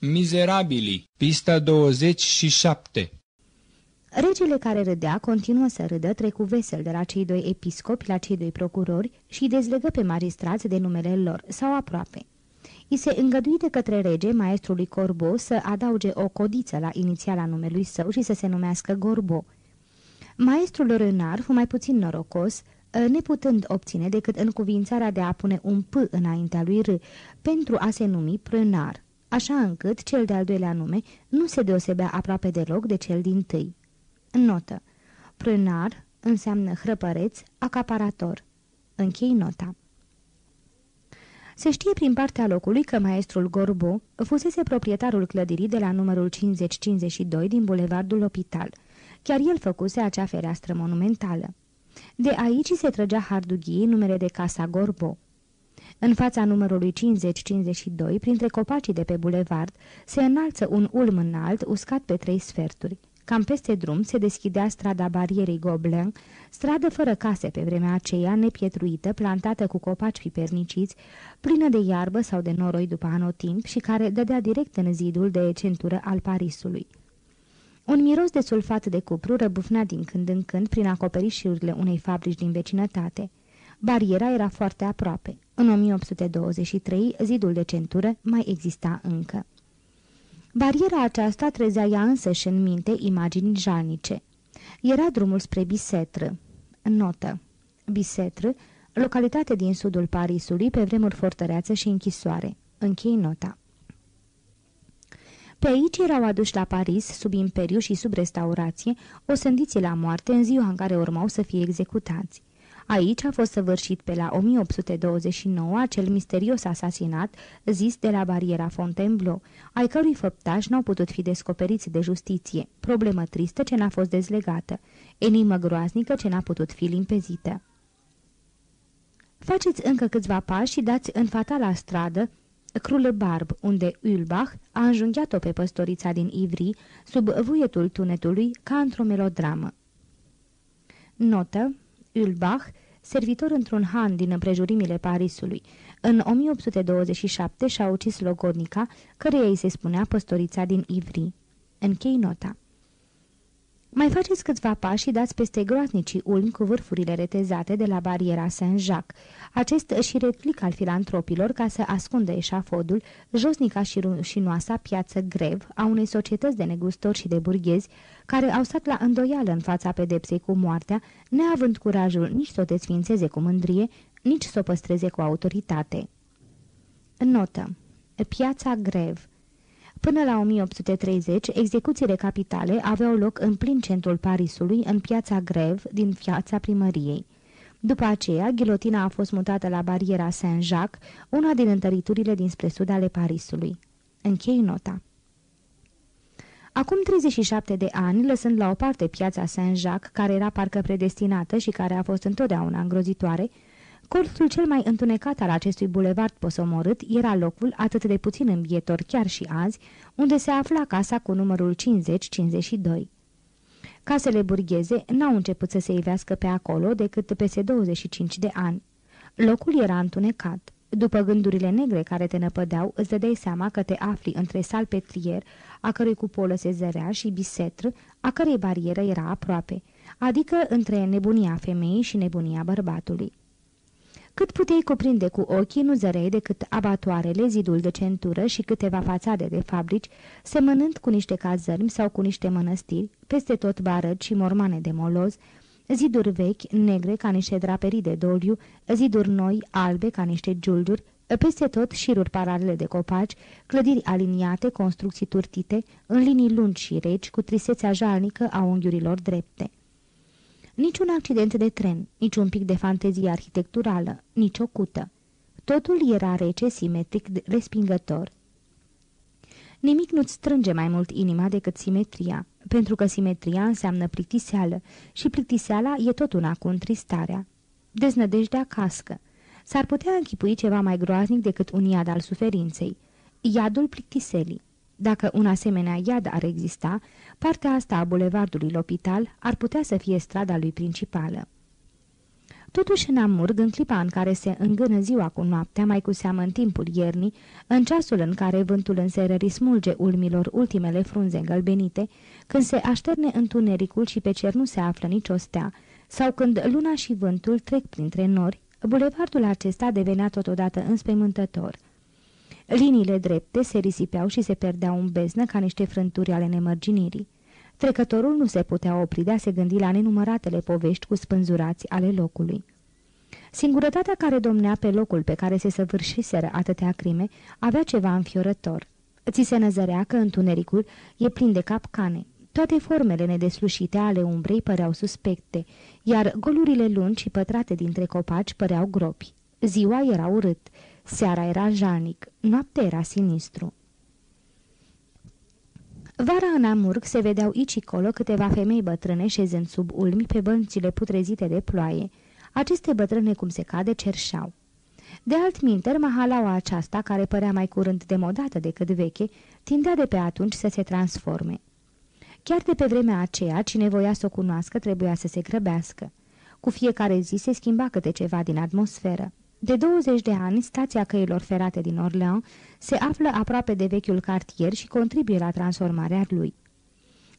Mizerabili, pista 27 Regele care râdea continuă să râdă, trecu vesel de la cei doi episcopi la cei doi procurori și dezlegă pe magistrați de numele lor, sau aproape. I se îngăduie de către rege, maestrului Corbo, să adauge o codiță la inițiala numelui său și să se numească Gorbo. Maestrul Rânar fu mai puțin norocos, neputând obține decât încuvințarea de a pune un P înaintea lui R, pentru a se numi Prânar, așa încât cel de-al doilea nume nu se deosebea aproape deloc de cel din tâi. Notă. Prânar înseamnă hrăpăreț, acaparator. Închei nota. Se știe prin partea locului că maestrul Gorbo fusese proprietarul clădirii de la numărul 50-52 din bulevardul Opital. Chiar el făcuse acea fereastră monumentală. De aici se trăgea hardughiei numele de Casa Gorbo. În fața numărului 50-52, printre copacii de pe bulevard, se înalță un ulm înalt, uscat pe trei sferturi. Cam peste drum se deschidea strada barierei Gobelin, stradă fără case pe vremea aceea, nepietruită, plantată cu copaci piperniciți, plină de iarbă sau de noroi după anotimp și care dădea direct în zidul de centură al Parisului. Un miros de sulfat de cupru răbufnea din când în când prin acoperișurile unei fabrici din vecinătate. Bariera era foarte aproape. În 1823, zidul de centură mai exista încă. Bariera aceasta trezea ea însăși în minte imagini jalnice. Era drumul spre Bisetră. Notă. Bisetră, localitate din sudul Parisului, pe vremuri fortăreață și închisoare. Închei nota. Pe aici erau aduși la Paris, sub imperiu și sub restaurație, o sândiți la moarte în ziua în care urmau să fie executați. Aici a fost săvârșit pe la 1829 acel misterios asasinat zis de la bariera Fontainebleau, ai cărui făptași n-au putut fi descoperiți de justiție, problemă tristă ce n-a fost dezlegată, enigmă groaznică ce n-a putut fi limpezită. Faceți încă câțiva pași și dați în fatala stradă Crule Barb, unde Ulbach a înjunghiat-o pe păstorița din Ivry sub vuietul tunetului ca într-o melodramă. Notă Ulbach, servitor într-un han din împrejurimile Parisului. În 1827 și-a ucis logodnica, căreia îi se spunea păstorița din Ivry. Închei nota. Mai faceți câțiva pași și dați peste groaznicii ulmi cu vârfurile retezate de la bariera Saint-Jacques. Acest și replic al filantropilor ca să ascundă eșafodul, josnica și rușinoasa piață grev a unei societăți de negustori și de burghezi care au stat la îndoială în fața pedepsei cu moartea, neavând curajul nici să o desfințeze cu mândrie, nici să o păstreze cu autoritate. Notă. Piața grev Până la 1830, execuțiile capitale aveau loc în plin centrul Parisului, în piața Grev, din piața primăriei. După aceea, ghilotina a fost mutată la bariera Saint-Jacques, una din întăriturile dinspre sud ale Parisului. Închei nota. Acum 37 de ani, lăsând la o parte piața Saint-Jacques, care era parcă predestinată și care a fost întotdeauna îngrozitoare, Colțul cel mai întunecat al acestui bulevard posomorât era locul, atât de puțin îmbietor chiar și azi, unde se afla casa cu numărul 50-52. Casele burgheze n-au început să se ivească pe acolo decât peste 25 de ani. Locul era întunecat. După gândurile negre care te năpădeau, îți dădeai seama că te afli între salpetrier, a cărui cupolă se zărea, și bisetr, a cărei barieră era aproape, adică între nebunia femeii și nebunia bărbatului. Cât puteai cuprinde cu ochii, nu zărei decât abatoarele, zidul de centură și câteva fațade de fabrici, semănând cu niște cazărmi sau cu niște mănăstiri, peste tot barăci și mormane de moloz, ziduri vechi, negre ca niște draperii de doliu, ziduri noi, albe ca niște giulduri, peste tot șiruri paralele de copaci, clădiri aliniate, construcții turtite, în linii lungi și reci, cu trisețea jalnică a unghiurilor drepte. Niciun accident de tren, nici un pic de fantezie arhitecturală, nici o cută. Totul era rece, simetric, respingător. Nimic nu-ți strânge mai mult inima decât simetria, pentru că simetria înseamnă plictiseală și plictiseala e tot una cu întristarea. Deznădejdea cască. S-ar putea închipui ceva mai groaznic decât un iad al suferinței. Iadul plictiselii. Dacă un asemenea iad ar exista, partea asta a bulevardului Lopital ar putea să fie strada lui principală. Totuși, în Amurg, în clipa în care se îngână ziua cu noaptea, mai cu seamă în timpul iernii, în ceasul în care vântul înserării smulge ulmilor ultimele frunze îngălbenite, când se așterne întunericul și pe cer nu se află nicio stea, sau când luna și vântul trec printre nori, bulevardul acesta devenea totodată înspăimântător. Liniile drepte se risipeau și se perdeau în beznă ca niște frânturi ale nemărginirii. Trecătorul nu se putea opri de a se gândi la nenumăratele povești cu spânzurați ale locului. Singurătatea care domnea pe locul pe care se săvârșiseră atâtea crime avea ceva înfiorător. Ți se năzărea că întunericul e plin de capcane. Toate formele nedeslușite ale umbrei păreau suspecte, iar golurile lungi și pătrate dintre copaci păreau gropi. Ziua era urât, seara era jalnic, noaptea era sinistru. Vara în Amurg se vedeau aici colo câteva femei bătrâne șezând sub ulmi pe băncile putrezite de ploaie. Aceste bătrâne, cum se cade, cerșau. De altminteri, mahalaua aceasta, care părea mai curând demodată decât veche, tindea de pe atunci să se transforme. Chiar de pe vremea aceea, cine voia să o cunoască trebuia să se grăbească. Cu fiecare zi se schimba câte ceva din atmosferă. De 20 de ani, stația căilor ferate din Orleans se află aproape de vechiul cartier și contribuie la transformarea lui.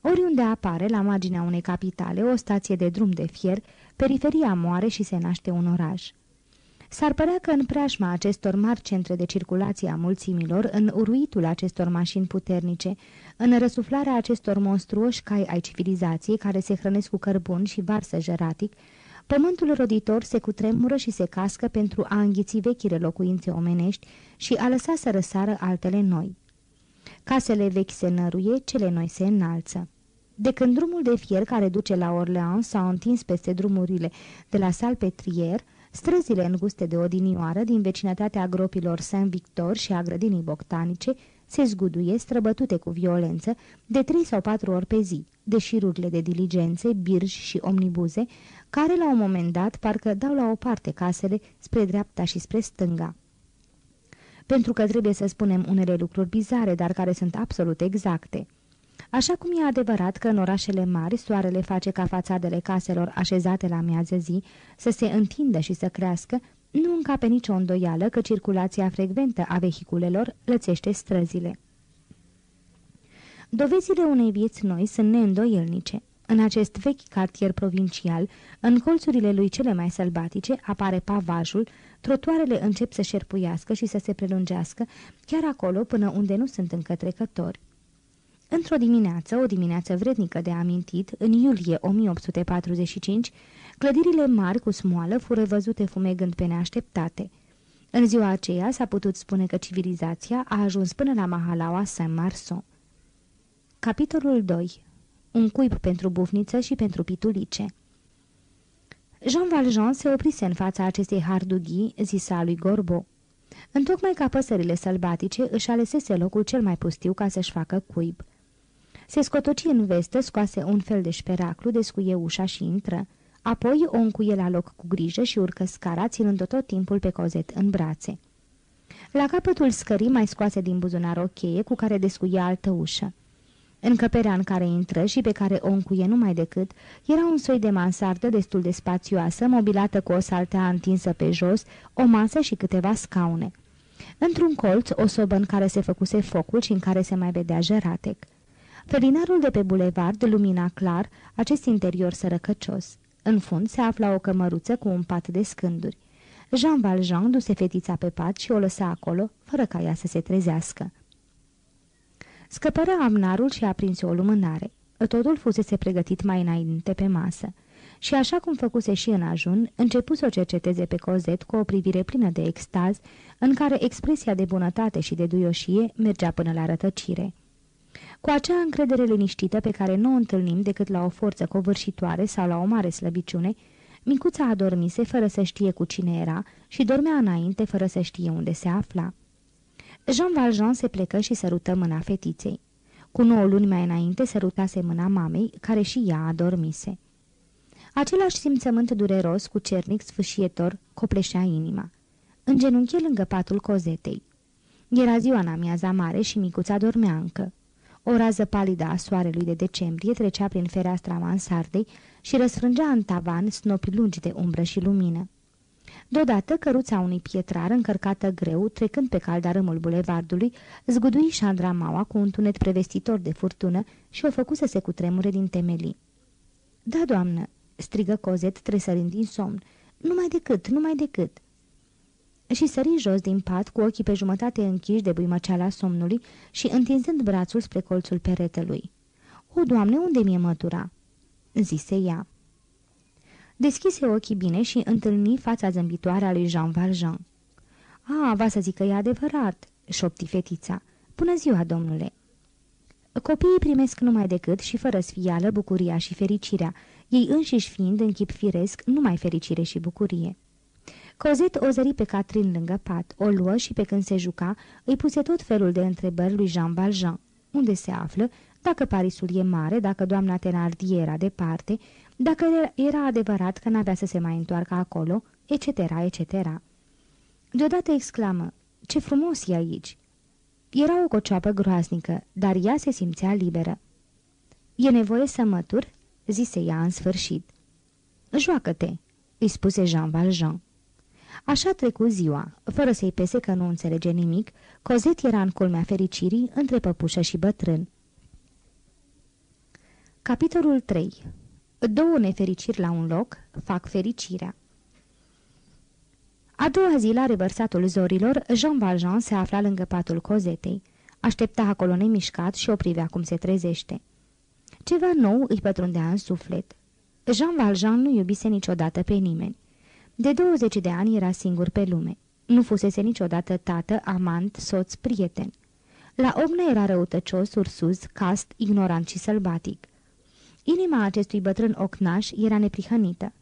Oriunde apare, la marginea unei capitale, o stație de drum de fier, periferia moare și se naște un oraș. S-ar părea că în preajma acestor mari centre de circulație a mulțimilor, în uruitul acestor mașini puternice, în răsuflarea acestor monstruoși cai ai civilizației care se hrănesc cu cărbun și varsă jeratic, Pământul roditor se cutremură și se cască pentru a înghiți vechile locuințe omenești și a lăsa să răsară altele noi. Casele vechi se năruie, cele noi se înalță. De când drumul de fier care duce la Orleans s-a întins peste drumurile de la Salpetrier, străzile înguste de odinioară din vecinătatea gropilor Saint-Victor și a grădinii botanice se zguduie, străbătute cu violență, de trei sau patru ori pe zi, de șirurile de diligențe, birji și omnibuze, care la un moment dat parcă dau la o parte casele spre dreapta și spre stânga. Pentru că trebuie să spunem unele lucruri bizare, dar care sunt absolut exacte. Așa cum e adevărat că în orașele mari soarele face ca fațadele caselor așezate la miază zi să se întindă și să crească, nu încape nicio îndoială că circulația frecventă a vehiculelor lățește străzile. Dovezile unei vieți noi sunt neîndoielnice. În acest vechi cartier provincial, în colțurile lui cele mai sălbatice, apare pavajul, trotuarele încep să șerpuiască și să se prelungească, chiar acolo până unde nu sunt încă trecători. Într-o dimineață, o dimineață vrednică de amintit, în iulie 1845, clădirile mari cu smoală fură văzute fumegând pe neașteptate. În ziua aceea s-a putut spune că civilizația a ajuns până la Mahalaua Saint-Marceau. Capitolul 2 un cuib pentru bufniță și pentru pitulice. Jean Valjean se oprise în fața acestei hardughii, zisa lui Gorbo. Întocmai ca păsările sălbatice își alesese locul cel mai pustiu ca să-și facă cuib. Se scotoci în vestă, scoase un fel de șperaclu, descuie ușa și intră. Apoi o încuie la loc cu grijă și urcă scara, ținând-o tot timpul pe cozet în brațe. La capătul scării mai scoase din buzunar o cheie cu care descuia altă ușă. Încăperea în care intră și pe care o încuie numai decât era un soi de mansardă destul de spațioasă, mobilată cu o saltea întinsă pe jos, o masă și câteva scaune. Într-un colț, o sobă în care se făcuse focul și în care se mai vedea jeratec. Felinarul de pe bulevard lumina clar acest interior sărăcăcios. În fund se afla o cămăruță cu un pat de scânduri. Jean Valjean duse fetița pe pat și o lăsa acolo, fără ca ea să se trezească. Scăpără amnarul și aprinse o lumânare. Totul fusese pregătit mai înainte pe masă. Și așa cum făcuse și în ajun, începu să o cerceteze pe Cozet cu o privire plină de extaz, în care expresia de bunătate și de duioșie mergea până la rătăcire. Cu acea încredere liniștită pe care nu o întâlnim decât la o forță covârșitoare sau la o mare slăbiciune, micuța adormise fără să știe cu cine era și dormea înainte fără să știe unde se afla. Jean Valjean se plecă și sărută mâna fetiței. Cu nouă luni mai înainte sărutase mâna mamei, care și ea adormise. Același simțământ dureros, cu cernic sfâșietor, copleșea inima. Îngenunche lângă patul cozetei. Era ziua în amiaza mare și micuța dormea încă. O rază palidă a soarelui de decembrie trecea prin fereastra mansardei și răsfrângea în tavan snopi lungi de umbră și lumină. Deodată, căruța unui pietrar încărcată greu, trecând pe caldarâmul bulevardului, zgudui șandramaua cu un tunet prevestitor de furtună și o făcu să se cutremure din temelii. Da, doamnă!" strigă Cozet tresărind din somn. Numai decât, numai decât!" Și sări jos din pat, cu ochii pe jumătate închiși de buimăceala somnului și întinzând brațul spre colțul peretelui. O, Doamne, unde mi-e mătura?" zise ea. Deschise ochii bine și întâlni fața zâmbitoare a lui Jean Valjean. A, va să zic că e adevărat," șopti fetița. Bună ziua, domnule!" Copiii primesc numai decât și fără sfială bucuria și fericirea, ei înșiși fiind în chip firesc numai fericire și bucurie. Cozet o zări pe Catrin lângă pat, o luă și pe când se juca, îi puse tot felul de întrebări lui Jean Valjean. Unde se află? Dacă Parisul e mare, dacă doamna Tenardier era departe, dacă era adevărat că n-avea să se mai întoarcă acolo, etc., etc. Deodată exclamă, ce frumos e aici! Era o cocioapă groaznică, dar ea se simțea liberă. E nevoie să mătur?" zise ea în sfârșit. Joacă-te!" îi spuse Jean Valjean. Așa trecu ziua, fără să-i pese că nu înțelege nimic, Cozet era în culmea fericirii între păpușă și bătrân. Capitolul 3 Două nefericiri la un loc fac fericirea. A doua zi, la revărsatul zorilor, Jean Valjean se afla lângă patul cozetei. Aștepta acolo nemișcat și o privea cum se trezește. Ceva nou îi pătrundea în suflet. Jean Valjean nu iubise niciodată pe nimeni. De 20 de ani era singur pe lume. Nu fusese niciodată tată, amant, soț, prieten. La ognă era răutăcios, ursuz, cast, ignorant și sălbatic. Inima acestui bătrân ocnaș era neprihănită.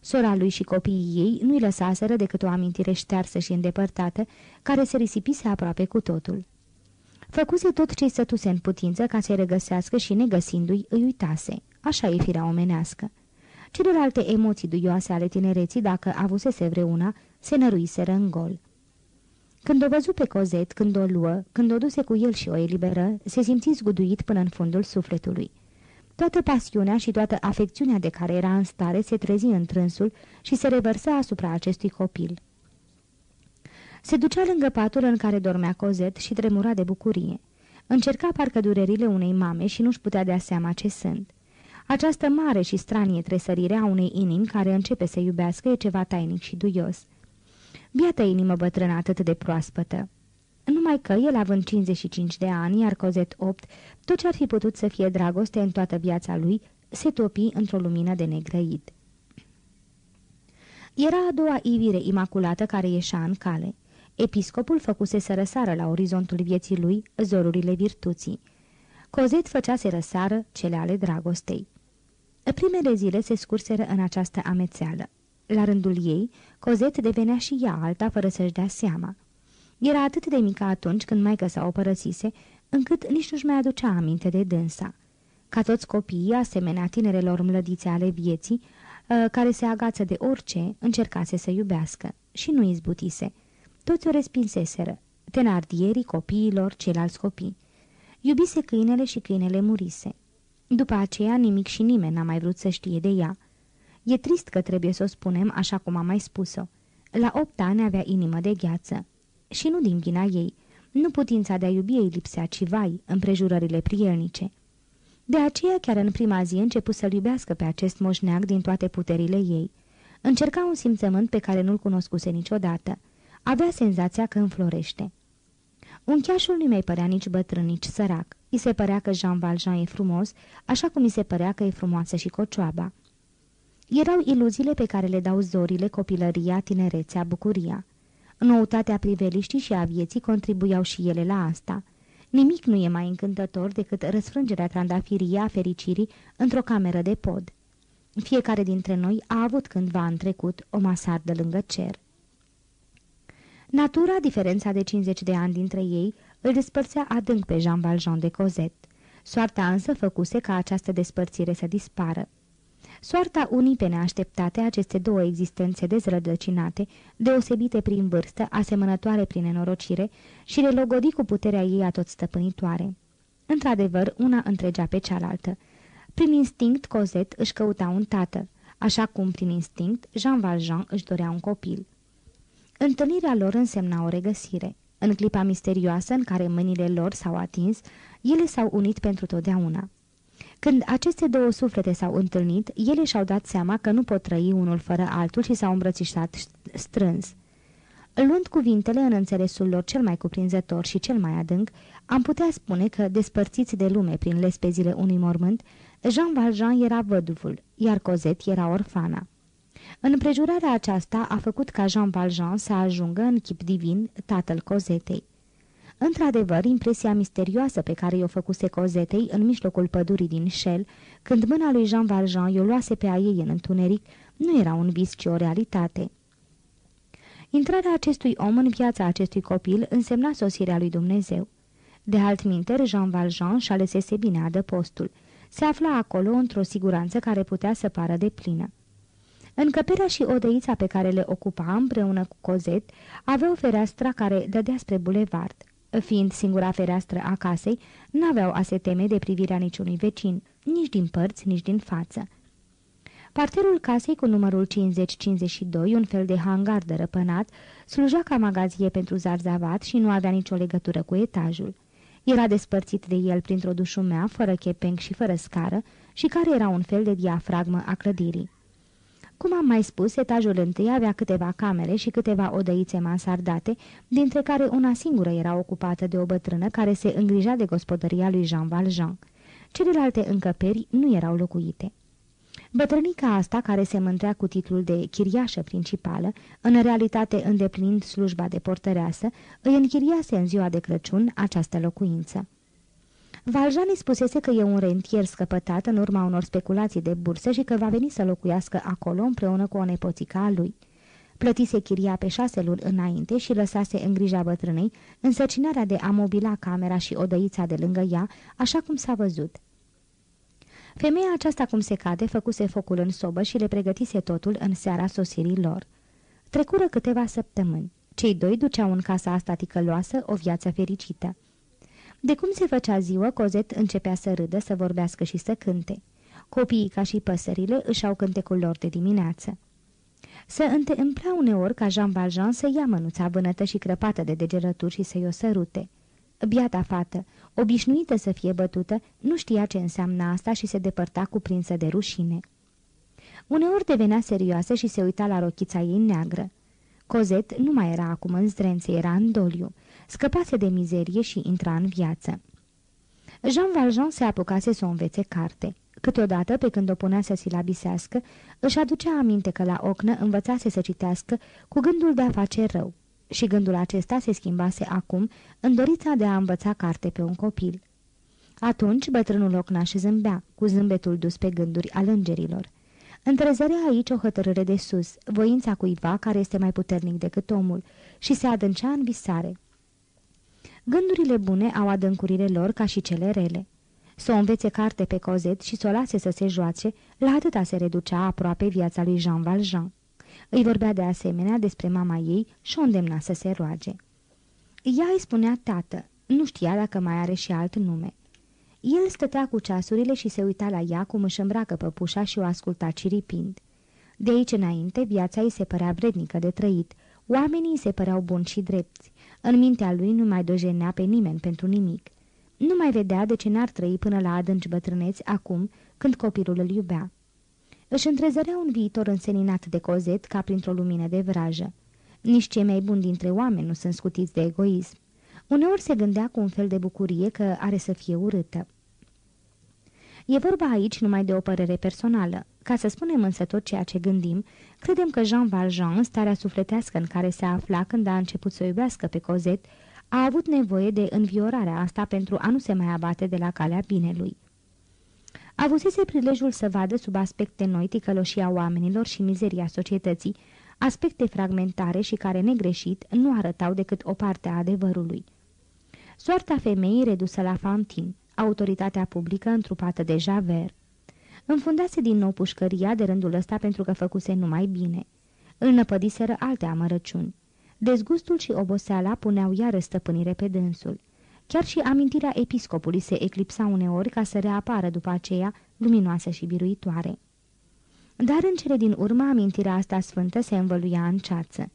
Sora lui și copiii ei nu-i lăsaseră decât o amintire ștearsă și îndepărtată, care se risipise aproape cu totul. Făcuse tot ce-i sătuse în putință ca să-i regăsească și, negăsindu-i, îi uitase. Așa e firea omenească. Celelalte emoții duioase ale tinereții, dacă avusese vreuna, se năruiseră în gol. Când o văzu pe Cozet, când o luă, când o duse cu el și o eliberă, se simți zguduit până în fundul sufletului. Toată pasiunea și toată afecțiunea de care era în stare se trezi în trânsul și se revărsa asupra acestui copil. Se ducea lângă patul în care dormea Cozet și tremura de bucurie. Încerca parcă durerile unei mame și nu-și putea dea seama ce sunt. Această mare și stranie tresărire a unei inimi care începe să iubească e ceva tainic și duios. Biată inimă bătrână atât de proaspătă. Numai că el având 55 de ani, iar Cozet 8, tot ce ar fi putut să fie dragoste în toată viața lui, se topi într-o lumină de negrăit. Era a doua ivire imaculată care ieșea în cale. Episcopul făcuse să răsară la orizontul vieții lui zorurile virtuții. Cozet făcea să răsară cele ale dragostei. Primele zile se scurseră în această amețeală. La rândul ei, Cozet devenea și ea alta fără să-și dea seama. Era atât de mică atunci când maică sa o părăsise, încât nici nu-și mai aducea aminte de dânsa. Ca toți copiii, asemenea tinerelor mlădițe ale vieții, ă, care se agață de orice, încercase să iubească și nu izbutise. Toți o respinseseră, tenardierii, copiilor, ceilalți copii. Iubise câinele și câinele murise. După aceea nimic și nimeni n-a mai vrut să știe de ea. E trist că trebuie să o spunem așa cum am mai spus-o. La opt ani avea inimă de gheață. Și nu din vina ei. Nu putința de a iubi ei lipsea, ci vai, împrejurările prielnice. De aceea, chiar în prima zi, început să-l iubească pe acest moșneag din toate puterile ei. Încerca un simțământ pe care nu-l cunoscuse niciodată. Avea senzația că înflorește. Uncheașul nu mai părea nici bătrân, nici sărac. I se părea că Jean Valjean e frumos, așa cum i se părea că e frumoasă și cocioaba. Erau iluziile pe care le dau zorile, copilăria, tinerețea, bucuria. Noutatea priveliștii și a vieții contribuiau și ele la asta. Nimic nu e mai încântător decât răsfrângerea trandafirii a fericirii într-o cameră de pod. Fiecare dintre noi a avut cândva în trecut o masardă lângă cer. Natura, diferența de 50 de ani dintre ei, îl despărțea adânc pe Jean Valjean de Cosette. Soarta însă făcuse ca această despărțire să dispară. Soarta unii pe neașteptate aceste două existențe dezrădăcinate, deosebite prin vârstă, asemănătoare prin nenorocire și le logodi cu puterea ei atot stăpânitoare. Într-adevăr, una întregea pe cealaltă. Prin instinct, Cosette își căuta un tată, așa cum, prin instinct, Jean Valjean își dorea un copil. Întâlnirea lor însemna o regăsire. În clipa misterioasă în care mâinile lor s-au atins, ele s-au unit pentru totdeauna. Când aceste două suflete s-au întâlnit, ele și-au dat seama că nu pot trăi unul fără altul și s-au îmbrățișat strâns. Luând cuvintele în înțelesul lor cel mai cuprinzător și cel mai adânc, am putea spune că, despărțiți de lume prin lespezile unui mormânt, Jean Valjean era văduvul, iar Cosette era orfana. Împrejurarea aceasta a făcut ca Jean Valjean să ajungă în chip divin tatăl Cozetei. Într-adevăr, impresia misterioasă pe care i-o făcuse Cozetei în mijlocul pădurii din Shell, când mâna lui Jean Valjean i-o luase pe a ei în întuneric, nu era un vis, ci o realitate. Intrarea acestui om în viața acestui copil însemna sosirea lui Dumnezeu. De altminteri, Jean Valjean și alesese bine adăpostul. Se afla acolo într-o siguranță care putea să pară de plină. Încăperea și odăița pe care le ocupa împreună cu Cozet aveau fereastra care dădea spre bulevard. Fiind singura fereastră a casei, n-aveau a se teme de privirea niciunui vecin, nici din părți, nici din față. Parterul casei cu numărul 50-52, un fel de hangar de răpânat, sluja ca magazie pentru zarzavat și nu avea nicio legătură cu etajul. Era despărțit de el printr-o dușumea, fără chepenc și fără scară, și care era un fel de diafragmă a clădirii. Cum am mai spus, etajul întâi avea câteva camere și câteva odăițe mansardate, dintre care una singură era ocupată de o bătrână care se îngrija de gospodăria lui Jean Valjean. Celelalte încăperi nu erau locuite. Bătrânica asta, care se mântrea cu titlul de chiriașă principală, în realitate îndeplinind slujba de portăreasă, îi închiriase în ziua de Crăciun această locuință. Valjean îi spusese că e un rentier scăpătat în urma unor speculații de bursă și că va veni să locuiască acolo împreună cu o nepoțică a lui. Plătise chiria pe șase luni înainte și lăsase în grija bătrânei însărcinarea de a mobila camera și odăița de lângă ea, așa cum s-a văzut. Femeia aceasta, cum se cade, făcuse focul în sobă și le pregătise totul în seara sosirii lor. Trecură câteva săptămâni. Cei doi duceau în casa asta ticăloasă o viață fericită. De cum se făcea ziua, Cozet începea să râdă, să vorbească și să cânte. Copiii, ca și păsările, își au cântecul lor de dimineață. Se întâmpla uneori ca Jean Valjean să ia mânuța vânătă și crăpată de degerături și să-i o sărute. Biata fată, obișnuită să fie bătută, nu știa ce înseamnă asta și se depărta cuprinsă de rușine. Uneori devenea serioasă și se uita la rochița ei neagră. Cozet nu mai era acum în zdrențe, era în doliu. Scăpase de mizerie și intra în viață. Jean Valjean se apucase să o învețe carte. Câteodată, pe când o punea să silabisească, își aducea aminte că la ocnă învățase să citească cu gândul de a face rău. Și gândul acesta se schimbase acum în dorița de a învăța carte pe un copil. Atunci bătrânul ocnaș zâmbea, cu zâmbetul dus pe gânduri al îngerilor. Întrezărea aici o hotărâre de sus, voința cuiva care este mai puternic decât omul, și se adâncea în visare. Gândurile bune au adâncurile lor ca și cele rele. Să o învețe carte pe cozet și să o lase să se joace, la atâta se reducea aproape viața lui Jean Valjean. Îi vorbea de asemenea despre mama ei și o îndemna să se roage. Ea îi spunea tată, nu știa dacă mai are și alt nume. El stătea cu ceasurile și se uita la ea cum își îmbracă păpușa și o asculta ciripind. De aici înainte, viața îi se părea vrednică de trăit, oamenii îi se păreau buni și drepți. În mintea lui nu mai dojenea pe nimeni pentru nimic. Nu mai vedea de ce n-ar trăi până la adânci bătrâneți acum, când copilul îl iubea. Își întrezărea un viitor înseninat de cozet ca printr-o lumină de vrajă. Nici cei mai buni dintre oameni nu sunt scutiți de egoism. Uneori se gândea cu un fel de bucurie că are să fie urâtă. E vorba aici numai de o părere personală. Ca să spunem însă tot ceea ce gândim, credem că Jean Valjean, starea sufletească în care se afla când a început să o iubească pe Cosette, a avut nevoie de înviorarea asta pentru a nu se mai abate de la calea binelui. Avusese prilejul să vadă sub aspecte noi ticăloșia oamenilor și mizeria societății, aspecte fragmentare și care, negreșit, nu arătau decât o parte a adevărului. Soarta femeii redusă la fantin, autoritatea publică întrupată de Javert. Înfundase din nou pușcăria de rândul ăsta pentru că făcuse numai bine. Îl năpădiseră alte amărăciuni. Dezgustul și oboseala puneau iară stăpânire pe dânsul. Chiar și amintirea episcopului se eclipsa uneori ca să reapară după aceea luminoasă și biruitoare. Dar în cele din urmă amintirea asta sfântă se învăluia în ceață.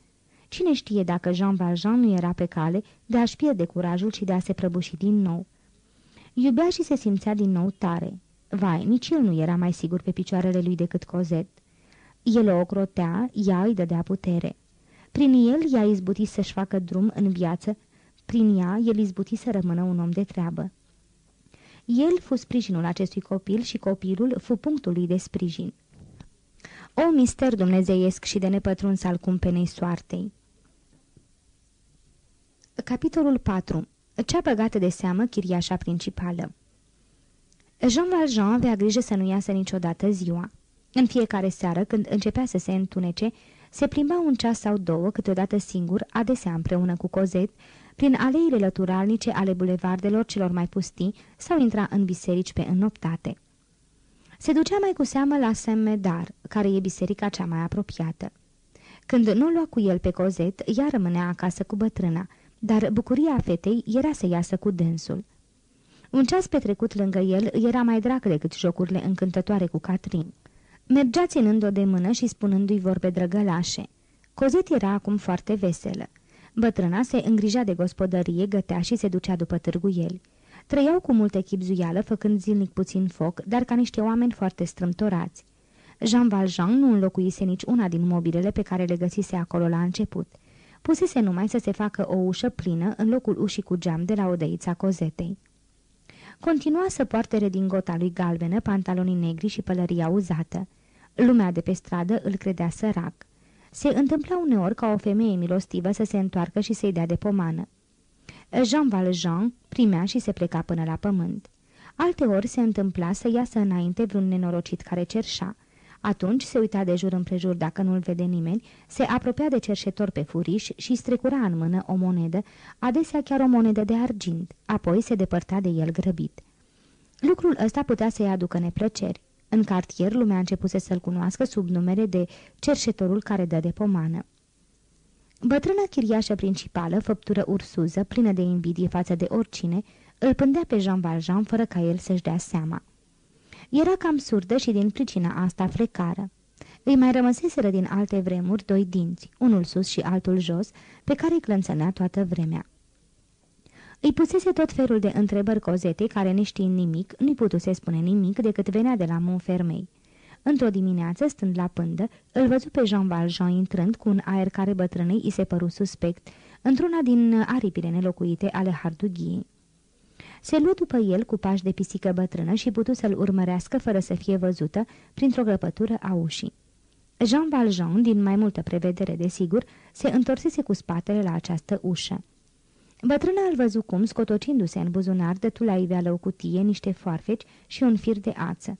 Cine știe dacă Jean Valjean nu era pe cale de a-și pierde curajul și de a se prăbuși din nou. Iubea și se simțea din nou tare. Vai, nici el nu era mai sigur pe picioarele lui decât Cozet. El o ocrotea, ea îi dădea putere. Prin el ea izbuti să-și facă drum în viață, prin ea el izbuti să rămână un om de treabă. El fu sprijinul acestui copil și copilul fu punctul lui de sprijin. O mister dumnezeiesc și de nepătruns al cumpenei soartei. Capitolul 4. Cea băgată de seamă chiriașa principală Jean Valjean avea grijă să nu iasă niciodată ziua. În fiecare seară, când începea să se întunece, se plimba un ceas sau două, câteodată singur, adesea împreună cu Cozet, prin aleile lăturalnice ale bulevardelor celor mai pustii sau intra în biserici pe înnoptate. Se ducea mai cu seamă la Saint-Medar, care e biserica cea mai apropiată. Când nu lua cu el pe Cozet, ea rămânea acasă cu bătrâna, dar bucuria fetei era să iasă cu dânsul. Un ceas petrecut lângă el era mai drag decât jocurile încântătoare cu Catrin. Mergea ținând-o de mână și spunându-i vorbe drăgălașe. Cozet era acum foarte veselă. Bătrâna se îngrija de gospodărie, gătea și se ducea după târguieli. Trăiau cu multe chipzuială, făcând zilnic puțin foc, dar ca niște oameni foarte strâmtorați. Jean Valjean nu înlocuise nici una din mobilele pe care le găsise acolo la început. Pusese numai să se facă o ușă plină în locul ușii cu geam de la odăița cozetei. Continua să poarte redingota lui galbenă, pantalonii negri și pălăria uzată. Lumea de pe stradă îl credea sărac. Se întâmpla uneori ca o femeie milostivă să se întoarcă și să-i dea de pomană. Jean Valjean primea și se pleca până la pământ. Alteori se întâmpla să iasă înainte vreun nenorocit care cerșa. Atunci se uita de jur împrejur dacă nu-l vede nimeni, se apropia de cerșetor pe furiș și strecura în mână o monedă, adesea chiar o monedă de argint, apoi se depărta de el grăbit. Lucrul ăsta putea să-i aducă neplăceri. În cartier, lumea a început să-l cunoască sub numele de cerșetorul care dă de pomană. Bătrâna chiriașă principală, făptură ursuză, plină de invidie față de oricine, îl pândea pe Jean Valjean fără ca el să-și dea seama. Era cam surdă și din pricina asta frecară. Îi mai rămăseseră din alte vremuri doi dinți, unul sus și altul jos, pe care îi clănțănea toată vremea. Îi pusese tot felul de întrebări cozete, care, neștiind nimic, nu-i putuse spune nimic decât venea de la Montfermei. Într-o dimineață, stând la pândă, îl văzu pe Jean Valjean intrând cu un aer care bătrânei îi se păru suspect, într-una din aripile nelocuite ale Hardughiei. Se luă după el cu pași de pisică bătrână și putu să-l urmărească fără să fie văzută printr-o grăpătură a ușii. Jean Valjean, din mai multă prevedere desigur, se întorsese cu spatele la această ușă. Bătrâna îl văzu cum, scotocindu-se în buzunar, dătu la iveală o cutie, niște foarfeci și un fir de ață.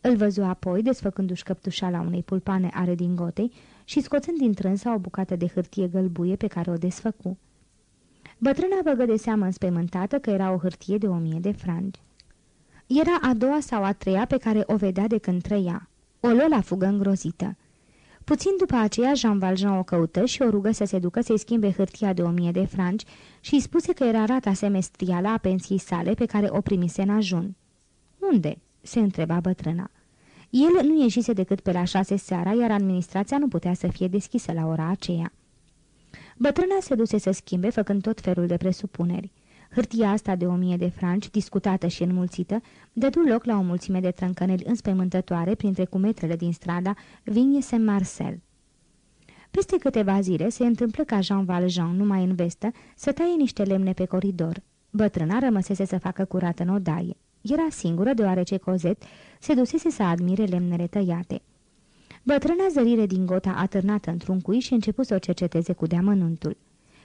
Îl văzu apoi, desfăcându-și căptușala unei pulpane a redingotei și scoțând din trânsa o bucată de hârtie gălbuie pe care o desfăcu. Bătrâna băgă de seamă înspăimântată că era o hârtie de o mie de franci. Era a doua sau a treia pe care o vedea de când trăia. O lua la fugă îngrozită. Puțin după aceea, Jean Valjean o căută și o rugă să se ducă să-i schimbe hârtia de o mie de franci și îi spuse că era rata semestrială a pensiei sale pe care o primise în ajun. Unde?" se întreba bătrâna. El nu ieșise decât pe la șase seara, iar administrația nu putea să fie deschisă la ora aceea. Bătrâna se duse să schimbe, făcând tot felul de presupuneri. Hârtia asta de o mie de franci, discutată și înmulțită, dădu loc la o mulțime de trâncăneli înspăimântătoare printre cumetrele din strada Vigne Saint-Marcel. Peste câteva zile se întâmplă ca Jean Valjean, numai în vestă, să taie niște lemne pe coridor. Bătrâna rămăsese să facă curat în odaie. Era singură deoarece Cozet se dusese să admire lemnele tăiate. Bătrâna zărire din gota atârnată într-un cui și începu să o cerceteze cu deamănuntul.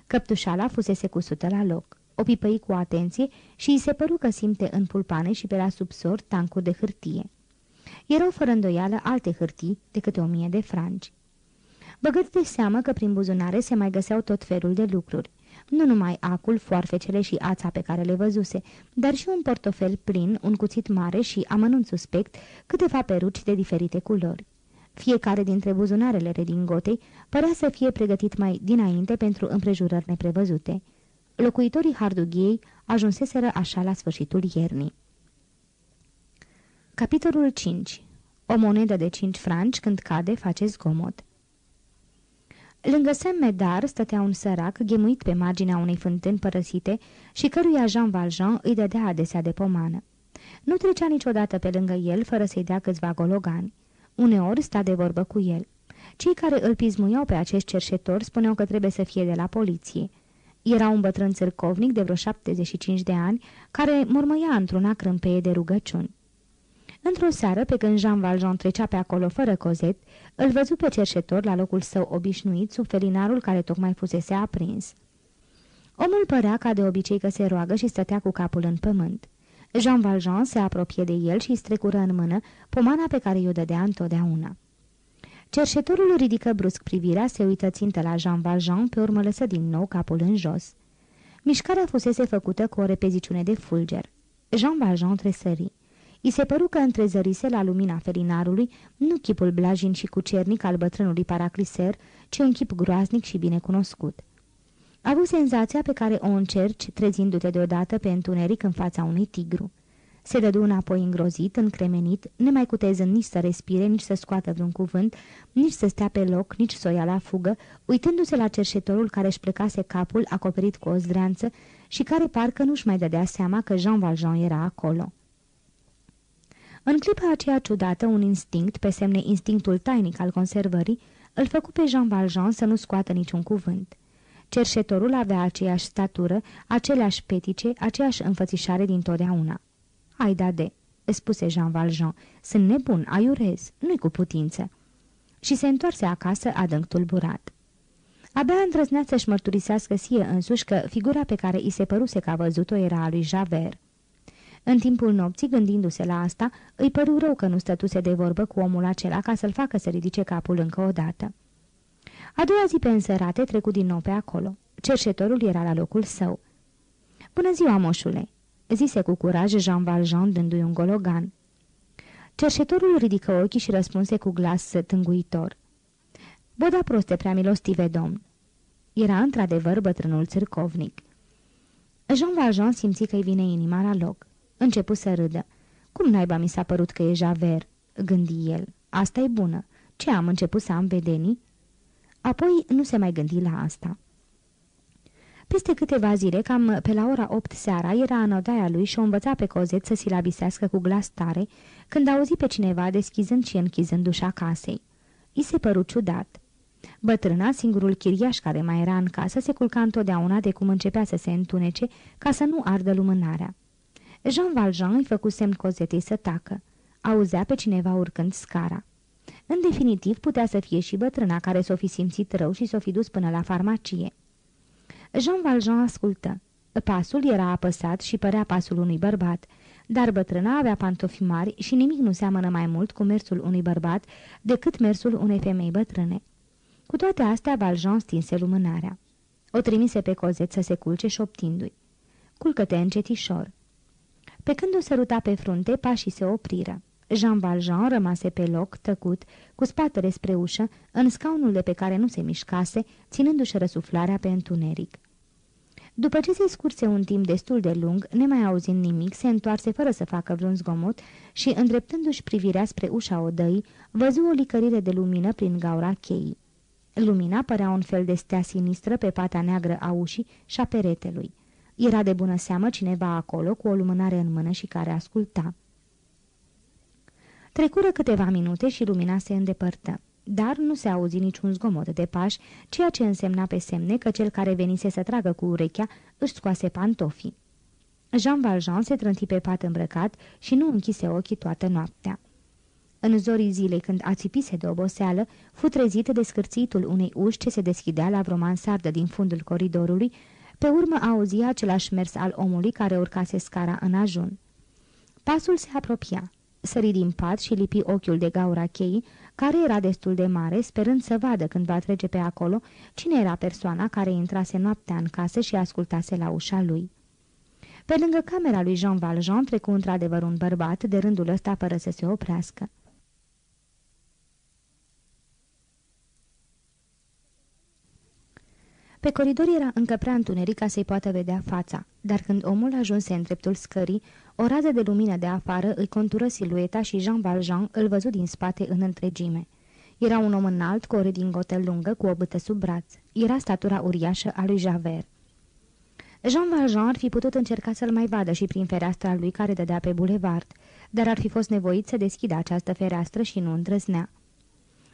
Căptușala fusese cusută la loc. O pipăi cu atenție și îi se păru că simte în pulpane și pe la subsor tancuri de hârtie. Erau fără îndoială alte hârtii de câte o mie de franci. Băgât de seamă că prin buzunare se mai găseau tot felul de lucruri. Nu numai acul, foarfecele și ața pe care le văzuse, dar și un portofel plin, un cuțit mare și amănunt suspect, câteva peruci de diferite culori. Fiecare dintre buzunarele redingotei părea să fie pregătit mai dinainte pentru împrejurări neprevăzute. Locuitorii Hardughiei ajunseseră așa la sfârșitul iernii. Capitolul 5 O monedă de 5 franci când cade face zgomot. Lângă Saint-Medard stătea un sărac ghemuit pe marginea unei fântâni părăsite și căruia Jean Valjean îi dădea adesea de pomană. Nu trecea niciodată pe lângă el fără să-i dea câțiva gologani. Uneori sta de vorbă cu el. Cei care îl pismuiau pe acest cerșetor spuneau că trebuie să fie de la poliție. Era un bătrân țârcovnic de vreo 75 de ani, care mormăia într-una crâmpeie de rugăciuni. Într-o seară, pe când Jean Valjean trecea pe acolo fără cozet, îl văzu pe cerșetor la locul său obișnuit, sub felinarul care tocmai fusese aprins. Omul părea ca de obicei că se roagă și stătea cu capul în pământ. Jean Valjean se apropie de el și îi strecură în mână pomana pe care i-o dădea întotdeauna. Cerșetorul ridică brusc privirea, se uită țintă la Jean Valjean, pe urmă lăsă din nou capul în jos. Mișcarea fusese făcută cu o repeziciune de fulger. Jean Valjean tresări. I se păru că întrezărise la lumina felinarului nu chipul blajin și cucernic al bătrânului paracliser, ci un chip groaznic și binecunoscut. A avut senzația pe care o încerci trezindu-te deodată pe întuneric în fața unui tigru. Se dădu înapoi îngrozit, încremenit, nemai cutezând nici să respire, nici să scoată vreun cuvânt, nici să stea pe loc, nici să o ia la fugă, uitându-se la cerșetorul care își plecase capul acoperit cu o zdreanță și care parcă nu-și mai dădea seama că Jean Valjean era acolo. În clipa aceea ciudată, un instinct, pe semne instinctul tainic al conservării, îl făcu pe Jean Valjean să nu scoată niciun cuvânt. Cerșetorul avea aceeași statură, aceleași petice, aceeași înfățișare din totdeauna. Hai da de, spuse Jean Valjean, sunt nebun, aiurez, nu-i cu putință. Și se întoarse acasă adânc tulburat. Abia îndrăznea să-și mărturisească sie însuși că figura pe care i se păruse că a văzut-o era a lui Javert. În timpul nopții, gândindu-se la asta, îi păru rău că nu stătuse de vorbă cu omul acela ca să-l facă să ridice capul încă o dată. A doua zi pe însărate trecu din nou pe acolo. Cerșetorul era la locul său. Bună ziua, moșule!" zise cu curaj Jean Valjean dându-i un gologan. Cerșetorul ridică ochii și răspunse cu glas tânguitor. Boda proste, prea milostive domn!" Era într-adevăr bătrânul țârcovnic. Jean Valjean simți că-i vine inima la loc. Începu să râdă. Cum naiba mi s-a părut că e Javert?" gândi el. Asta e bună. Ce am început să am vedenii?" Apoi nu se mai gândi la asta. Peste câteva zile, cam pe la ora 8 seara, era în odaia lui și o învăța pe cozet să silabisească cu glas tare, când auzi pe cineva deschizând și închizând ușa casei. I se păru ciudat. Bătrâna, singurul chiriaș care mai era în casă, se culca întotdeauna de cum începea să se întunece, ca să nu ardă lumânarea. Jean Valjean îi făcu semn cozetei să tacă. Auzea pe cineva urcând scara. În definitiv, putea să fie și bătrâna care s-o fi simțit rău și s-o fi dus până la farmacie. Jean Valjean ascultă. Pasul era apăsat și părea pasul unui bărbat, dar bătrâna avea pantofi mari și nimic nu seamănă mai mult cu mersul unui bărbat decât mersul unei femei bătrâne. Cu toate astea, Valjean stinse lumânarea. O trimise pe cozet să se culce șoptindu-i. Culcă-te încetișor. Pe când o săruta pe frunte, pașii se opriră. Jean Valjean rămase pe loc, tăcut, cu spatele spre ușă, în scaunul de pe care nu se mișcase, ținându-și răsuflarea pe întuneric. După ce se scurse un timp destul de lung, nemai auzind nimic, se întoarse fără să facă vreun zgomot și, îndreptându-și privirea spre ușa odăii, văzu o licărire de lumină prin gaura cheii. Lumina părea un fel de stea sinistră pe pata neagră a ușii și a peretelui. Era de bună seamă cineva acolo cu o lumânare în mână și care asculta. Trecură câteva minute și lumina se îndepărtă, dar nu se auzi niciun zgomot de pași, ceea ce însemna pe semne că cel care venise să tragă cu urechea își scoase pantofii. Jean Valjean se trânti pe pat îmbrăcat și nu închise ochii toată noaptea. În zorii zilei, când ațipise de oboseală, fu trezit de scârțitul unei uși ce se deschidea la vreo mansardă din fundul coridorului, pe urmă auzi același mers al omului care urcase scara în ajun. Pasul se apropia. Sări din pat și lipi ochiul de gaura cheii, care era destul de mare, sperând să vadă când va trece pe acolo cine era persoana care intrase noaptea în casă și ascultase la ușa lui. Pe lângă camera lui Jean Valjean trecu într-adevăr un bărbat, de rândul ăsta fără să se oprească. Pe coridor era încă prea întuneric ca să-i poată vedea fața, dar când omul ajunse în dreptul scării, o rază de lumină de afară îi contură silueta și Jean Valjean îl văzu din spate în întregime. Era un om înalt, cu o redingotă lungă, cu o bâtă sub braț. Era statura uriașă a lui Javert. Jean Valjean ar fi putut încerca să-l mai vadă și prin fereastra lui care dădea pe bulevard, dar ar fi fost nevoit să deschidă această fereastră și nu îndrăznea.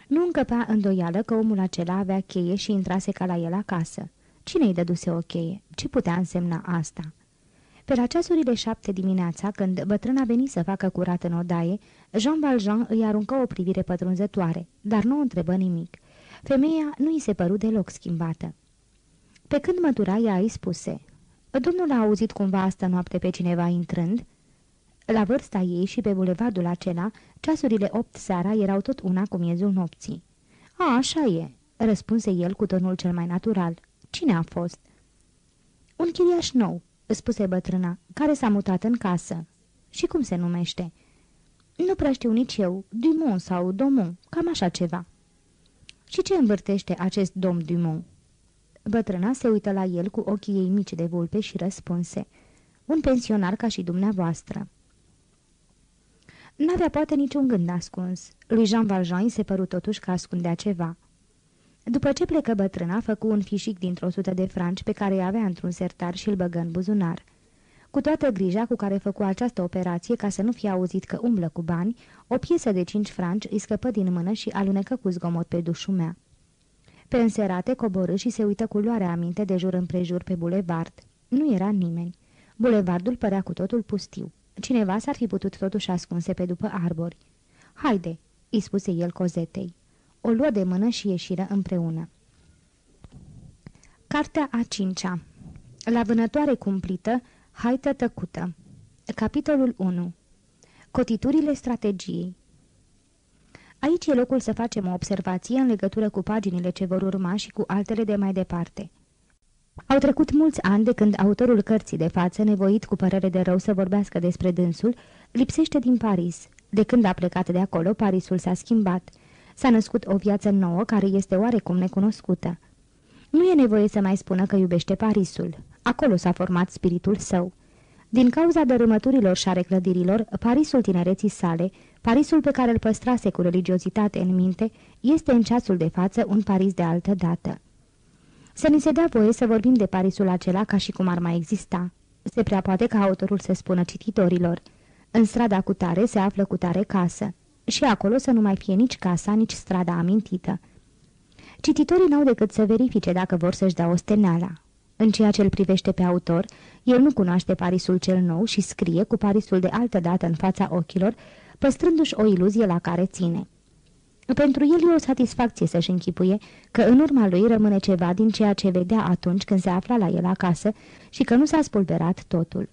Nu încăpea îndoială că omul acela avea cheie și intrase ca la el acasă. Cine îi dăduse o cheie? Ce putea însemna asta? Pe la ceasurile șapte dimineața, când bătrâna veni să facă curat în odaie, Jean Valjean îi aruncă o privire pătrunzătoare, dar nu întrebă nimic. Femeia nu îi se păru deloc schimbată. Pe când mătura, ea îi spuse, Domnul a auzit cumva asta noapte pe cineva intrând?" La vârsta ei și pe bulevardul acela, ceasurile opt seara erau tot una cu miezul nopții. A, așa e," răspunse el cu tonul cel mai natural. Cine a fost?" Un chiriaș nou," spuse bătrâna, care s-a mutat în casă. Și cum se numește?" Nu prea știu nici eu, Dumont sau Domont, cam așa ceva." Și ce învârtește acest domn Dumont?" Bătrâna se uită la el cu ochii ei mici de vulpe și răspunse. Un pensionar ca și dumneavoastră." N-avea poate niciun gând ascuns. Lui Jean Valjean se păru totuși că ascundea ceva. După ce plecă bătrâna, făcu un fișic dintr-o sută de franci pe care îi avea într-un sertar și îl băgă în buzunar. Cu toată grija cu care făcu această operație ca să nu fie auzit că umblă cu bani, o piesă de cinci franci îi scăpă din mână și alunecă cu zgomot pe dușumea. Pe înserate coborâ și se uită cu luare aminte de jur împrejur pe bulevard. Nu era nimeni. Bulevardul părea cu totul pustiu. Cineva s-ar fi putut totuși ascunse pe după arbori. Haide!" îi spuse el cozetei. O luă de mână și ieșiră împreună. Cartea a cincea La vânătoare cumplită, haită tăcută Capitolul 1 Cotiturile strategiei Aici e locul să facem o observație în legătură cu paginile ce vor urma și cu altele de mai departe. Au trecut mulți ani de când autorul cărții de față, nevoit cu părere de rău să vorbească despre dânsul, lipsește din Paris. De când a plecat de acolo, Parisul s-a schimbat. S-a născut o viață nouă care este oarecum necunoscută. Nu e nevoie să mai spună că iubește Parisul. Acolo s-a format spiritul său. Din cauza dărâmăturilor și a reclădirilor, Parisul tinereții sale, Parisul pe care îl păstrase cu religiozitate în minte, este în ceasul de față un Paris de altă dată. Să ni se dea voie să vorbim de Parisul acela ca și cum ar mai exista. Se prea poate ca autorul să spună cititorilor. În strada cu tare se află cu tare casă. Și acolo să nu mai fie nici casa, nici strada amintită. Cititorii n-au decât să verifice dacă vor să-și dea osteneala. În ceea ce îl privește pe autor, el nu cunoaște Parisul cel nou și scrie cu Parisul de altă dată în fața ochilor, păstrându-și o iluzie la care ține. Pentru el e o satisfacție să-și închipuie că în urma lui rămâne ceva din ceea ce vedea atunci când se afla la el acasă și că nu s-a spulberat totul.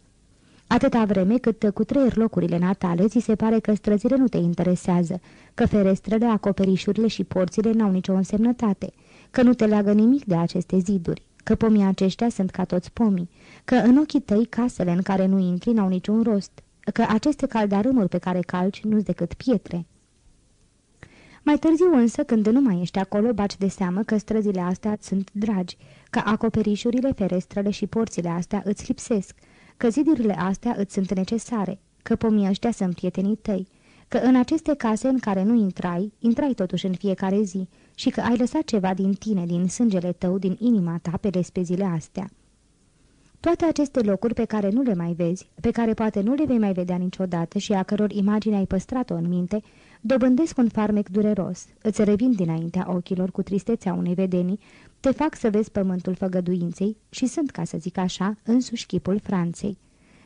Atâta vreme cât cu trei locurile natale ți se pare că străzile nu te interesează, că ferestrele, acoperișurile și porțile n-au nicio însemnătate, că nu te leagă nimic de aceste ziduri, că pomii aceștia sunt ca toți pomii, că în ochii tăi casele în care nu intri n-au niciun rost, că aceste caldarâmuri pe care calci nu-s decât pietre. Mai târziu însă, când nu mai ești acolo, baci de seamă că străzile astea sunt dragi, că acoperișurile, ferestrele și porțile astea îți lipsesc, că zidurile astea îți sunt necesare, că pomii ăștia sunt prietenii tăi, că în aceste case în care nu intrai, intrai totuși în fiecare zi și că ai lăsat ceva din tine, din sângele tău, din inima ta pe lespezile astea. Toate aceste locuri pe care nu le mai vezi, pe care poate nu le vei mai vedea niciodată și a căror imagine ai păstrat-o în minte, dobândesc un farmec dureros, îți revin dinaintea ochilor cu tristețea unei vedenii, te fac să vezi pământul făgăduinței și sunt, ca să zic așa, însuși chipul Franței.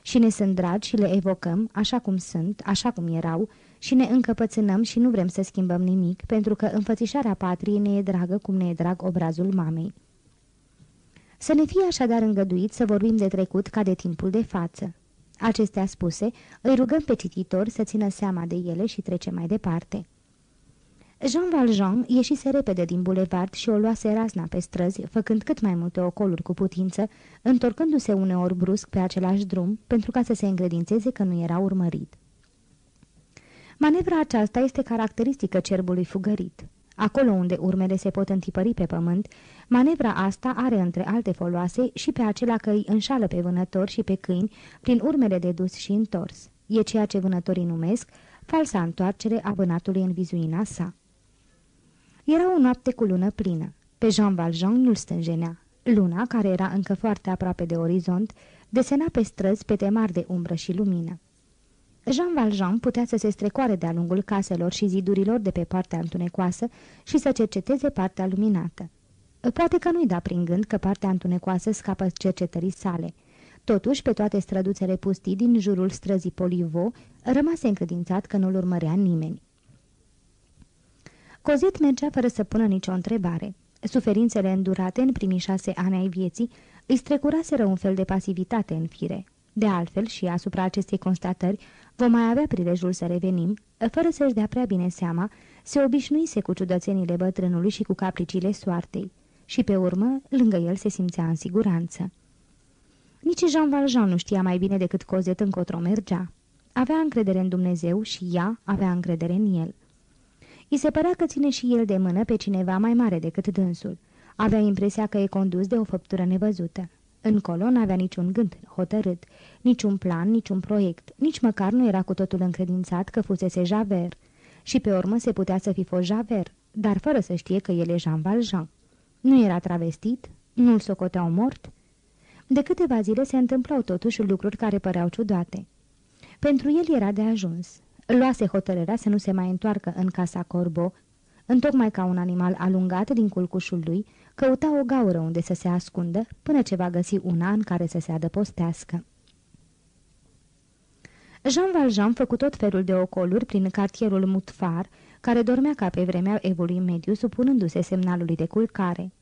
Și ne sunt dragi și le evocăm așa cum sunt, așa cum erau, și ne încăpățânăm și nu vrem să schimbăm nimic, pentru că înfățișarea patriei ne e dragă cum ne e drag obrazul mamei. Să ne fie așadar îngăduit să vorbim de trecut ca de timpul de față. Acestea spuse, îi rugăm pe cititor să țină seama de ele și trece mai departe. Jean Valjean ieșise repede din bulevard și o luase razna pe străzi, făcând cât mai multe ocoluri cu putință, întorcându-se uneori brusc pe același drum, pentru ca să se încredințeze că nu era urmărit. Manevra aceasta este caracteristică cerbului fugărit. Acolo unde urmele se pot întipări pe pământ, manevra asta are între alte foloase și pe acela că îi înșală pe vânători și pe câini prin urmele de dus și întors. E ceea ce vânătorii numesc falsa întoarcere a vânatului în vizuina sa. Era o noapte cu lună plină. Pe Jean Valjean nu-l stânjenea. Luna, care era încă foarte aproape de orizont, desena pe străzi pe temar de umbră și lumină. Jean Valjean putea să se strecoare de-a lungul caselor și zidurilor de pe partea întunecoasă și să cerceteze partea luminată. Poate că nu-i da prin gând că partea întunecoasă scapă cercetării sale. Totuși, pe toate străduțele pustii din jurul străzii Polivo, rămase încredințat că nu-l urmărea nimeni. Cozet mergea fără să pună nicio întrebare. Suferințele îndurate în primii șase ani ai vieții îi strecuraseră un fel de pasivitate în fire. De altfel, și asupra acestei constatări vom mai avea prilejul să revenim, fără să-și dea prea bine seama, se obișnuise cu ciudățenile bătrânului și cu capriciile soartei. Și pe urmă, lângă el se simțea în siguranță. Nici Jean Valjean nu știa mai bine decât Cozet încotro mergea. Avea încredere în Dumnezeu și ea avea încredere în el. I se părea că ține și el de mână pe cineva mai mare decât dânsul. Avea impresia că e condus de o făptură nevăzută. Încolo n-avea niciun gând hotărât, niciun plan, niciun proiect, nici măcar nu era cu totul încredințat că fusese Javert. Și pe urmă se putea să fi fost Javert, dar fără să știe că el e Jean Valjean. Nu era travestit? Nu-l socoteau mort? De câteva zile se întâmplau totuși lucruri care păreau ciudate. Pentru el era de ajuns. Luase hotărârea să nu se mai întoarcă în casa Corbo, întocmai ca un animal alungat din culcușul lui, căuta o gaură unde să se ascundă, până ce va găsi una în care să se adăpostească. Jean Valjean făcu tot felul de ocoluri prin cartierul Mutfar, care dormea ca pe vremea evului mediu, supunându-se semnalului de culcare.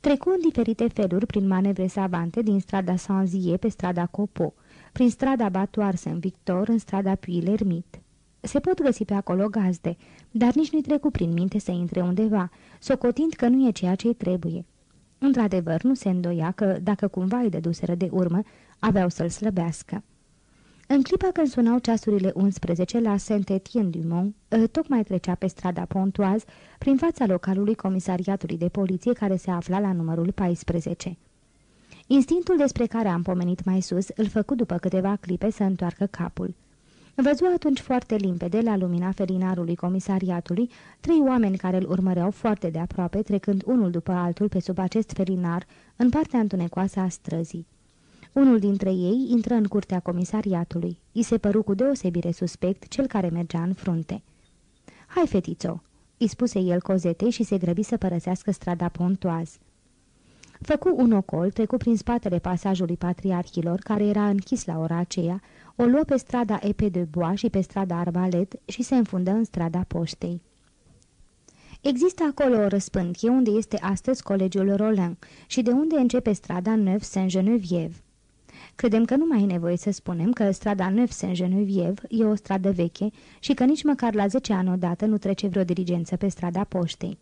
Trecu în diferite feluri prin manevre savante din strada Sanzie pe strada Copo, prin strada Batoar Saint-Victor în strada Puy-Lermit. Se pot găsi pe acolo gazde, dar nici nu-i trecu prin minte să intre undeva, socotind că nu e ceea ce-i trebuie. Într-adevăr, nu se îndoia că, dacă cumva îi dăduseră de urmă, aveau să-l slăbească. În clipa când sunau ceasurile 11 la Saint-Étienne-du-Mont, ă, tocmai trecea pe strada Pontoaz, prin fața localului comisariatului de poliție care se afla la numărul 14. Instinctul despre care am pomenit mai sus îl făcu după câteva clipe să întoarcă capul. Văzu atunci foarte limpede, la lumina felinarului comisariatului, trei oameni care îl urmăreau foarte de aproape, trecând unul după altul pe sub acest felinar, în partea întunecoasă a străzii. Unul dintre ei intră în curtea comisariatului. I se păru cu deosebire suspect cel care mergea în frunte. Hai, fetițo!" îi spuse el cozetei și se grăbi să părăsească strada pontoaz. Făcu un ocol, trecu prin spatele pasajului patriarhilor, care era închis la ora aceea, o luă pe strada Epe de Bois și pe strada Arbalet și se înfundă în strada poștei. Există acolo o răspântie unde este astăzi colegiul Roland și de unde începe strada Neuf Saint-Geneviève. Credem că nu mai e nevoie să spunem că strada Neuf Saint-Geneviève e o stradă veche și că nici măcar la 10 ani odată nu trece vreo dirigență pe strada poștei.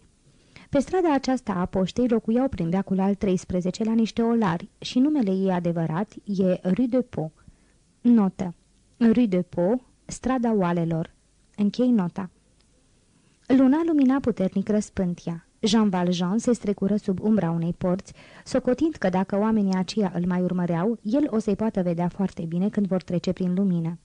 Pe strada aceasta a poștei locuiau prin veacul al XIII-lea niște olari și numele ei adevărat e Rue de Pau. Notă. Rue de Pau, strada oalelor. Închei nota. Luna lumina puternic răspântia. Jean Valjean se strecură sub umbra unei porți, socotind că dacă oamenii aceia îl mai urmăreau, el o să-i poată vedea foarte bine când vor trece prin lumină.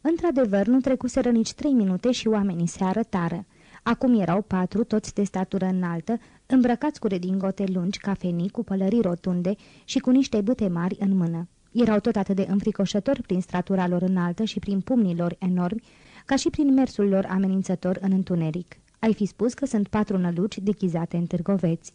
Într-adevăr, nu trecuseră nici trei minute și oamenii se arătară. Acum erau patru, toți de statură înaltă, îmbrăcați cu redingote lungi, cafenii, cu pălării rotunde și cu niște bâte mari în mână. Erau tot atât de înfricoșători prin stratura lor înaltă și prin pumnii lor enormi, ca și prin mersul lor amenințător în întuneric. Ai fi spus că sunt patru năluci deghizate în târgoveți.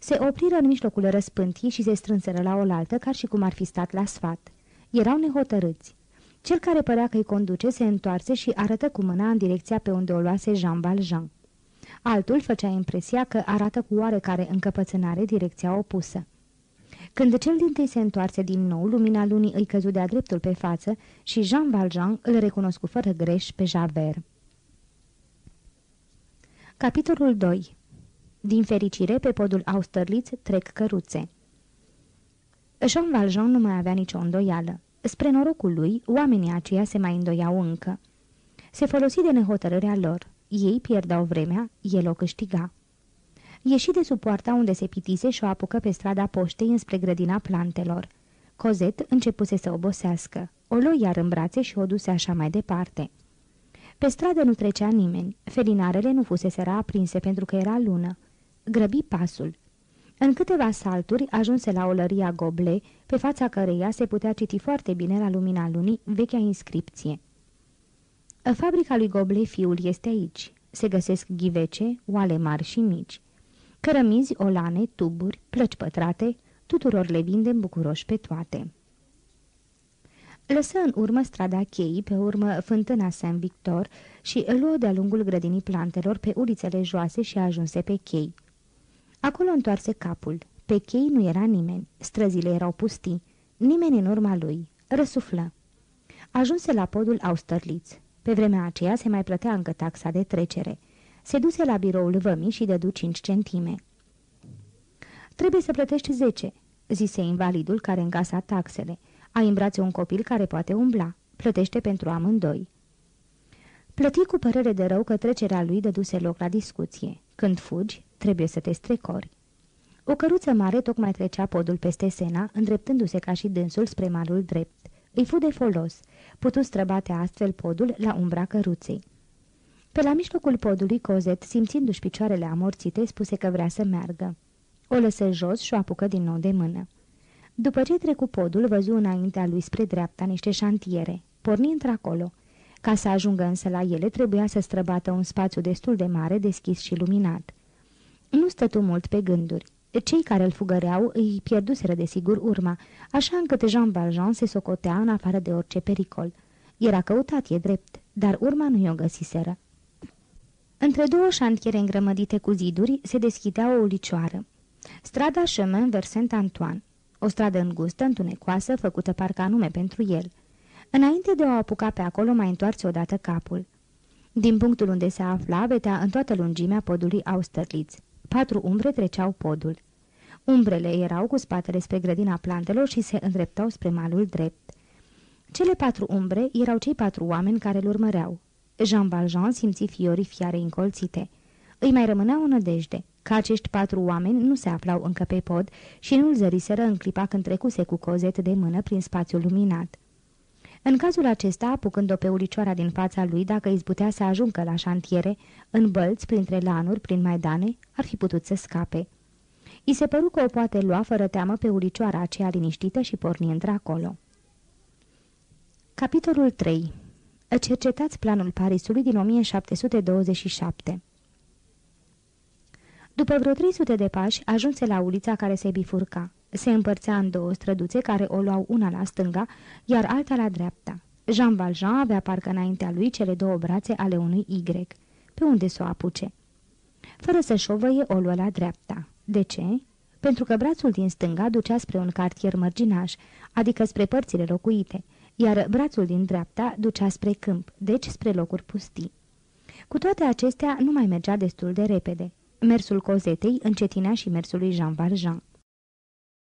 Se opriră în mijlocul răspântii și se strânseră la oaltă ca și cum ar fi stat la sfat. Erau nehotărâți. Cel care părea că îi conduce se întoarse și arătă cu mâna în direcția pe unde o luase Jean Valjean. Altul făcea impresia că arată cu oarecare încăpățânare direcția opusă. Când cel din tâi se întoarse din nou, lumina lunii îi căzu de-a dreptul pe față și Jean Valjean îl recunoscu fără greș pe Javert. Capitolul 2 Din fericire, pe podul Austerlitz trec căruțe. Jean Valjean nu mai avea nicio îndoială. Spre norocul lui, oamenii aceia se mai îndoiau încă. Se folosi de nehotărârea lor. Ei pierdau vremea, el o câștiga. Ieși de sub poarta unde se pitise și o apucă pe strada poștei înspre grădina plantelor. Cozet începuse să obosească. O lua iar în brațe și o duse așa mai departe. Pe stradă nu trecea nimeni. Felinarele nu fuseseră aprinse pentru că era lună. Grăbi pasul. În câteva salturi ajunse la olăria Goble, pe fața căreia se putea citi foarte bine la lumina lunii vechea inscripție. Fabrica lui Goble, fiul, este aici. Se găsesc ghivece, oale mari și mici. Cărămizi, olane, tuburi, plăci pătrate, tuturor le vindem bucuroși pe toate. Lăsă în urmă strada cheii, pe urmă fântâna Saint-Victor și îl luă de-a lungul grădinii plantelor pe ulițele joase și ajunse pe chei. Acolo întoarse capul. Pe chei nu era nimeni. Străzile erau pustii. Nimeni în urma lui. Răsuflă. Ajunse la podul Austerlitz. Pe vremea aceea se mai plătea încă taxa de trecere. Se duse la biroul vămii și dădu 5 centime. Trebuie să plătești 10, zise invalidul care încasa taxele. Ai în brațe un copil care poate umbla. Plătește pentru amândoi. Plăti cu părere de rău că trecerea lui dăduse loc la discuție. Când fugi, trebuie să te strecori. O căruță mare tocmai trecea podul peste Sena, îndreptându-se ca și dânsul spre malul drept. Îi fu de folos. Putu străbate astfel podul la umbra căruței. Pe la mijlocul podului, Cozet, simțindu-și picioarele amorțite, spuse că vrea să meargă. O lăsă jos și o apucă din nou de mână. După ce trecu podul, văzu înaintea lui spre dreapta niște șantiere. Porni într-acolo. Ca să ajungă însă la ele, trebuia să străbată un spațiu destul de mare, deschis și luminat. Nu stătu mult pe gânduri. Cei care îl fugăreau îi pierduseră de sigur urma, așa încât Jean Valjean se socotea în afară de orice pericol. Era căutat, e drept, dar urma nu i-o găsiseră. Între două șantiere îngrămădite cu ziduri se deschidea o ulicioară. Strada Chemin vers Saint-Antoine. O stradă îngustă, întunecoasă, făcută parcă anume pentru el. Înainte de o apuca pe acolo, mai întoarce odată capul. Din punctul unde se afla, vedea în toată lungimea podului Austerlitz. Patru umbre treceau podul. Umbrele erau cu spatele spre grădina plantelor și se îndreptau spre malul drept. Cele patru umbre erau cei patru oameni care îl urmăreau. Jean Valjean simți fiorii fiare încolțite. Îi mai rămânea o nădejde, că acești patru oameni nu se aflau încă pe pod și nu-l zăriseră în clipa când trecuse cu cozet de mână prin spațiul luminat. În cazul acesta, apucând-o pe ulicioara din fața lui, dacă izbutea să ajungă la șantiere, în bălți, printre lanuri, prin maidane, ar fi putut să scape. I se păru că o poate lua fără teamă pe ulicioara aceea liniștită și porni într-acolo. Capitolul 3 Cercetați planul Parisului din 1727 După vreo 300 de pași, ajunse la ulița care se bifurca. Se împărțea în două străduțe care o luau una la stânga, iar alta la dreapta. Jean Valjean avea parcă înaintea lui cele două brațe ale unui Y. Pe unde să o apuce? Fără să șovăie, o luă la dreapta. De ce? Pentru că brațul din stânga ducea spre un cartier mărginaș, adică spre părțile locuite, iar brațul din dreapta ducea spre câmp, deci spre locuri pustii. Cu toate acestea, nu mai mergea destul de repede. Mersul cozetei încetinea și mersul lui Jean Valjean.